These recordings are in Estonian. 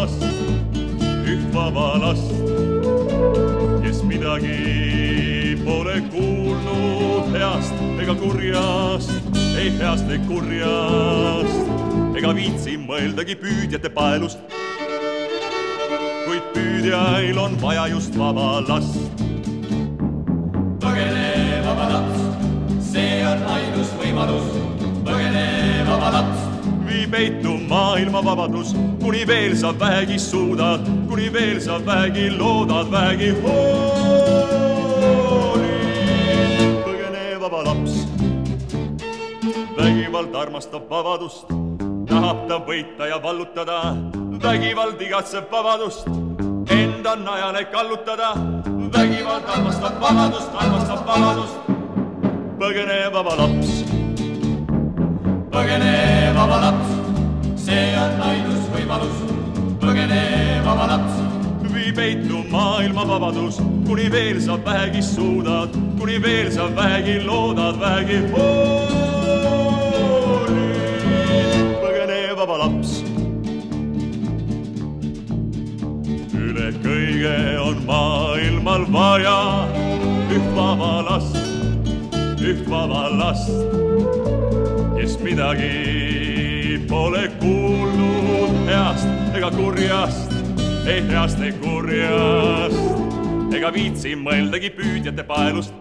last, üht vaba last, kes midagi pole kuulnud heast ega kurjast, ei heast ega kurjast ega viitsi mõeldagi püüdjate paelust. kuid püüdjail on vaja just vaba last. põgene vaba laps, see on ainus võimalus, põgene vaba laps peitu maailma vabadus, kuni veel sa vähegi suudad, kuni veel sa vähegi loodad, vähegi hoolid. põgene vaba laps, vägivald armastab vabadust, tahab ta võita ja vallutada, vägivald igatseb vabadust, enda najale kallutada, vägivald armastab vabadust, armastab vabadust. põgene vaba laps. Põgene, peitu maailma vabadus, kuni veel sa vähegi suudad, kuni veel sa vähegi loodad, vähegi hoolid. põgene, vaba laps. üle kõige on maailmal vaja üht vaba last, üht vaba last kes midagi pole kuulnud heast ega kurjast, ei heast ega kurjast, ega viitsi mõeldagi püüdjate paelust.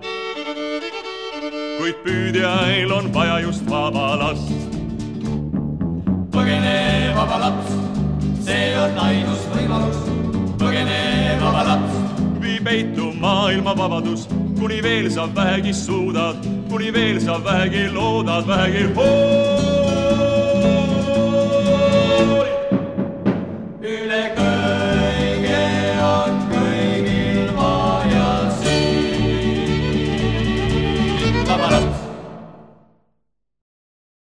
kuid püüdjail on vaja just vaba last. põgene, vaba laps, see on ainus võimalus. põgene, vaba laps. vii peitu maailma vabadus, kuni veel sa vähegi suudad kuni veel sa vähegi loodad, vähegi hoolid. la